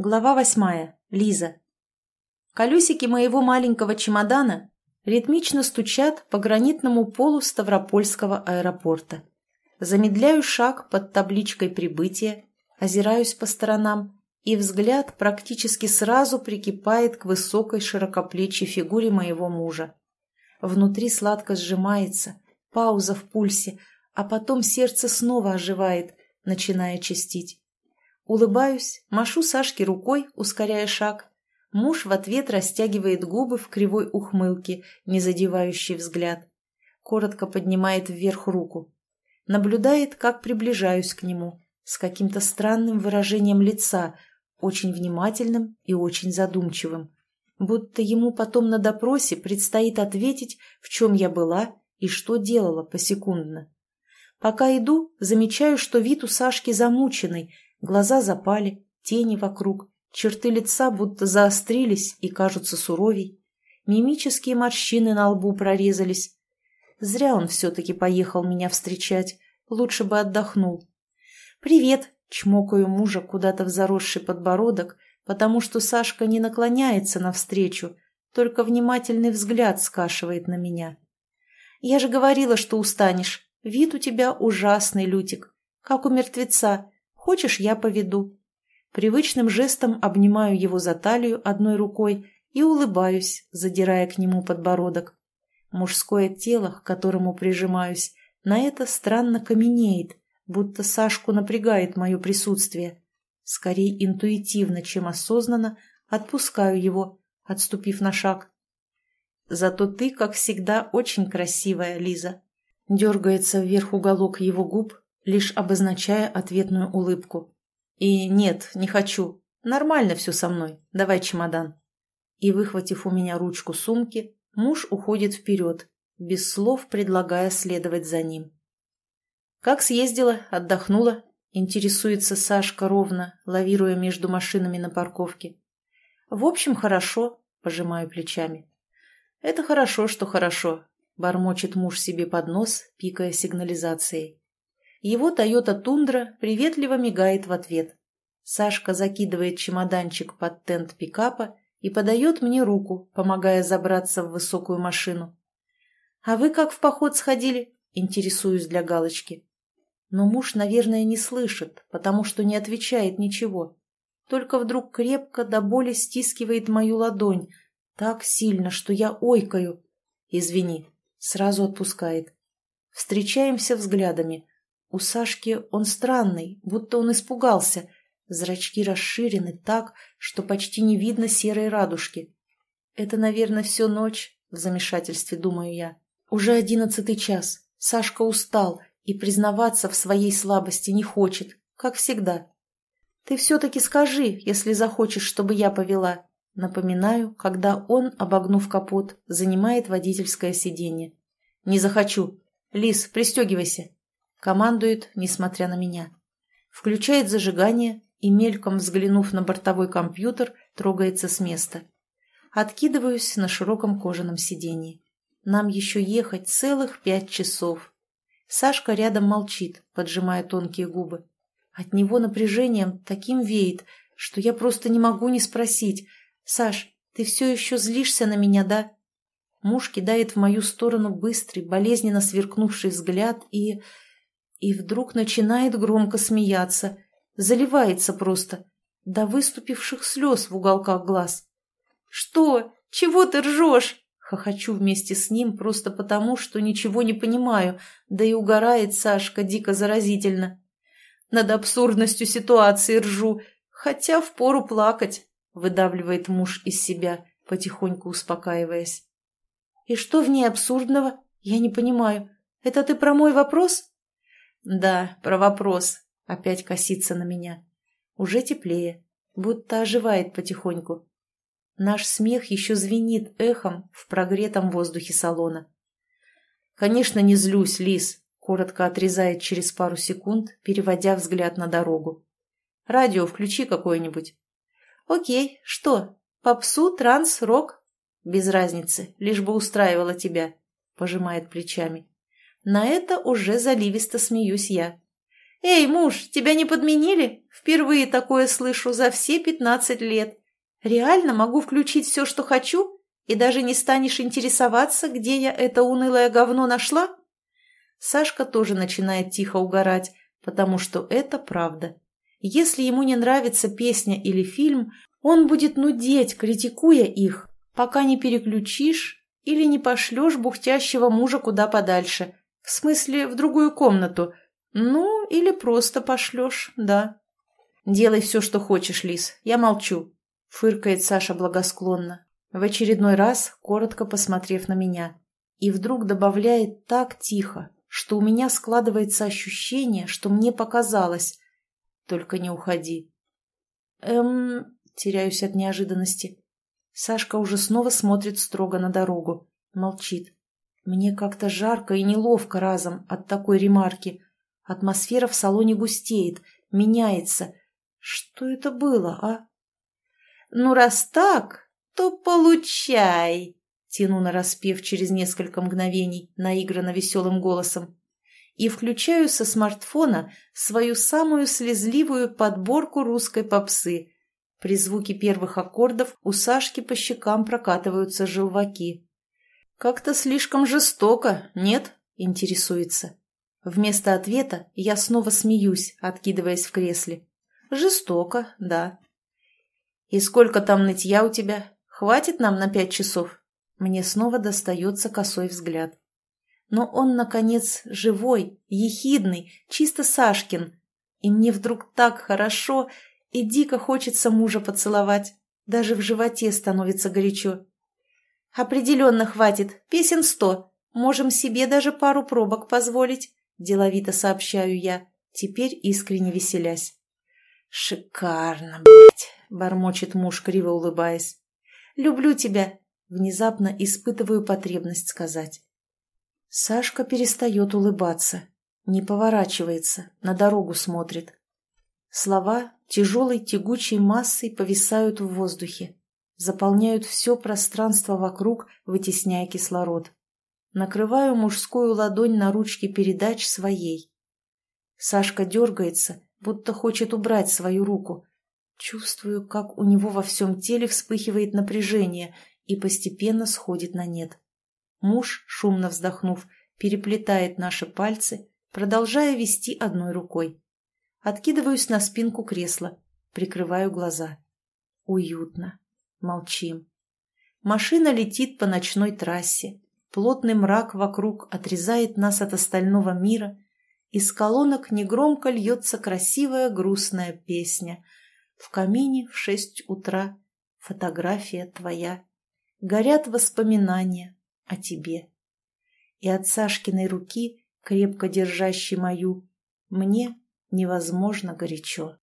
Глава восьмая. Лиза. Колесики моего маленького чемодана ритмично стучат по гранитному полу Ставропольского аэропорта. Замедляю шаг под табличкой прибытия, озираюсь по сторонам, и взгляд практически сразу прикипает к высокой широкоплечей фигуре моего мужа. Внутри сладко сжимается, пауза в пульсе, а потом сердце снова оживает, начиная чистить. Улыбаюсь, машу Сашке рукой, ускоряя шаг. Муж в ответ растягивает губы в кривой ухмылке, не задевающий взгляд. Коротко поднимает вверх руку. Наблюдает, как приближаюсь к нему, с каким-то странным выражением лица, очень внимательным и очень задумчивым. Будто ему потом на допросе предстоит ответить, в чем я была и что делала посекундно. Пока иду, замечаю, что вид у Сашки замученный – Глаза запали, тени вокруг, черты лица будто заострились и кажутся суровей. Мимические морщины на лбу прорезались. Зря он все-таки поехал меня встречать, лучше бы отдохнул. «Привет!» — чмокаю мужа куда-то в заросший подбородок, потому что Сашка не наклоняется навстречу, только внимательный взгляд скашивает на меня. «Я же говорила, что устанешь. Вид у тебя ужасный, Лютик, как у мертвеца. Хочешь, я поведу?» Привычным жестом обнимаю его за талию одной рукой и улыбаюсь, задирая к нему подбородок. Мужское тело, к которому прижимаюсь, на это странно каменеет, будто Сашку напрягает мое присутствие. Скорее интуитивно, чем осознанно, отпускаю его, отступив на шаг. «Зато ты, как всегда, очень красивая, Лиза». Дергается вверх уголок его губ, лишь обозначая ответную улыбку. «И нет, не хочу. Нормально все со мной. Давай чемодан». И, выхватив у меня ручку сумки, муж уходит вперед, без слов предлагая следовать за ним. «Как съездила? Отдохнула?» – интересуется Сашка ровно, лавируя между машинами на парковке. «В общем, хорошо», – пожимаю плечами. «Это хорошо, что хорошо», – бормочет муж себе под нос, пикая сигнализацией. Его Тойота Тундра приветливо мигает в ответ. Сашка закидывает чемоданчик под тент пикапа и подает мне руку, помогая забраться в высокую машину. «А вы как в поход сходили?» – интересуюсь для галочки. Но муж, наверное, не слышит, потому что не отвечает ничего. Только вдруг крепко до боли стискивает мою ладонь, так сильно, что я ойкаю. «Извини», – сразу отпускает. Встречаемся взглядами – у Сашки он странный, будто он испугался. Зрачки расширены так, что почти не видно серой радужки. Это, наверное, всю ночь, в замешательстве думаю я. Уже одиннадцатый час. Сашка устал и признаваться в своей слабости не хочет, как всегда. Ты все-таки скажи, если захочешь, чтобы я повела. Напоминаю, когда он, обогнув капот, занимает водительское сиденье. Не захочу. Лис, пристегивайся. Командует, несмотря на меня. Включает зажигание и, мельком взглянув на бортовой компьютер, трогается с места. Откидываюсь на широком кожаном сиденье. Нам еще ехать целых пять часов. Сашка рядом молчит, поджимая тонкие губы. От него напряжением таким веет, что я просто не могу не спросить. «Саш, ты все еще злишься на меня, да?» Муж кидает в мою сторону быстрый, болезненно сверкнувший взгляд и и вдруг начинает громко смеяться, заливается просто, до выступивших слез в уголках глаз. «Что? Чего ты ржешь?» Хохочу вместе с ним просто потому, что ничего не понимаю, да и угорает Сашка дико заразительно. Над абсурдностью ситуации ржу, хотя впору плакать, выдавливает муж из себя, потихоньку успокаиваясь. «И что в ней абсурдного? Я не понимаю. Это ты про мой вопрос?» Да, про вопрос. Опять косится на меня. Уже теплее, будто оживает потихоньку. Наш смех еще звенит эхом в прогретом воздухе салона. «Конечно, не злюсь, Лис», — коротко отрезает через пару секунд, переводя взгляд на дорогу. «Радио включи какое-нибудь». «Окей, что? Попсу, транс, рок?» «Без разницы, лишь бы устраивало тебя», — пожимает плечами. На это уже заливисто смеюсь я. «Эй, муж, тебя не подменили? Впервые такое слышу за все пятнадцать лет. Реально могу включить все, что хочу, и даже не станешь интересоваться, где я это унылое говно нашла?» Сашка тоже начинает тихо угорать, потому что это правда. Если ему не нравится песня или фильм, он будет нудеть, критикуя их, пока не переключишь или не пошлешь бухтящего мужа куда подальше. В смысле, в другую комнату. Ну, или просто пошлешь, да. «Делай все, что хочешь, Лис, я молчу», — фыркает Саша благосклонно, в очередной раз коротко посмотрев на меня. И вдруг добавляет так тихо, что у меня складывается ощущение, что мне показалось. Только не уходи. Эм, теряюсь от неожиданности. Сашка уже снова смотрит строго на дорогу, молчит. Мне как-то жарко и неловко разом от такой ремарки. Атмосфера в салоне густеет, меняется. Что это было, а? Ну, раз так, то получай, тяну на распев через несколько мгновений, наигранно веселым голосом. И включаю со смартфона свою самую слезливую подборку русской попсы. При звуке первых аккордов у Сашки по щекам прокатываются желваки. «Как-то слишком жестоко, нет?» – интересуется. Вместо ответа я снова смеюсь, откидываясь в кресле. «Жестоко, да». «И сколько там нытья у тебя? Хватит нам на пять часов?» Мне снова достается косой взгляд. Но он, наконец, живой, ехидный, чисто Сашкин. И мне вдруг так хорошо, и дико хочется мужа поцеловать. Даже в животе становится горячо. «Определенно хватит. Песен сто. Можем себе даже пару пробок позволить», – деловито сообщаю я, теперь искренне веселясь. «Шикарно, блядь!» – бормочет муж, криво улыбаясь. «Люблю тебя!» – внезапно испытываю потребность сказать. Сашка перестает улыбаться, не поворачивается, на дорогу смотрит. Слова тяжелой тягучей массой повисают в воздухе заполняют все пространство вокруг, вытесняя кислород. Накрываю мужскую ладонь на ручке передач своей. Сашка дергается, будто хочет убрать свою руку. Чувствую, как у него во всем теле вспыхивает напряжение и постепенно сходит на нет. Муж, шумно вздохнув, переплетает наши пальцы, продолжая вести одной рукой. Откидываюсь на спинку кресла, прикрываю глаза. Уютно. Молчим. Машина летит по ночной трассе. Плотный мрак вокруг отрезает нас от остального мира. Из колонок негромко льется красивая грустная песня. В камине в шесть утра фотография твоя. Горят воспоминания о тебе. И от Сашкиной руки, крепко держащей мою, мне невозможно горячо.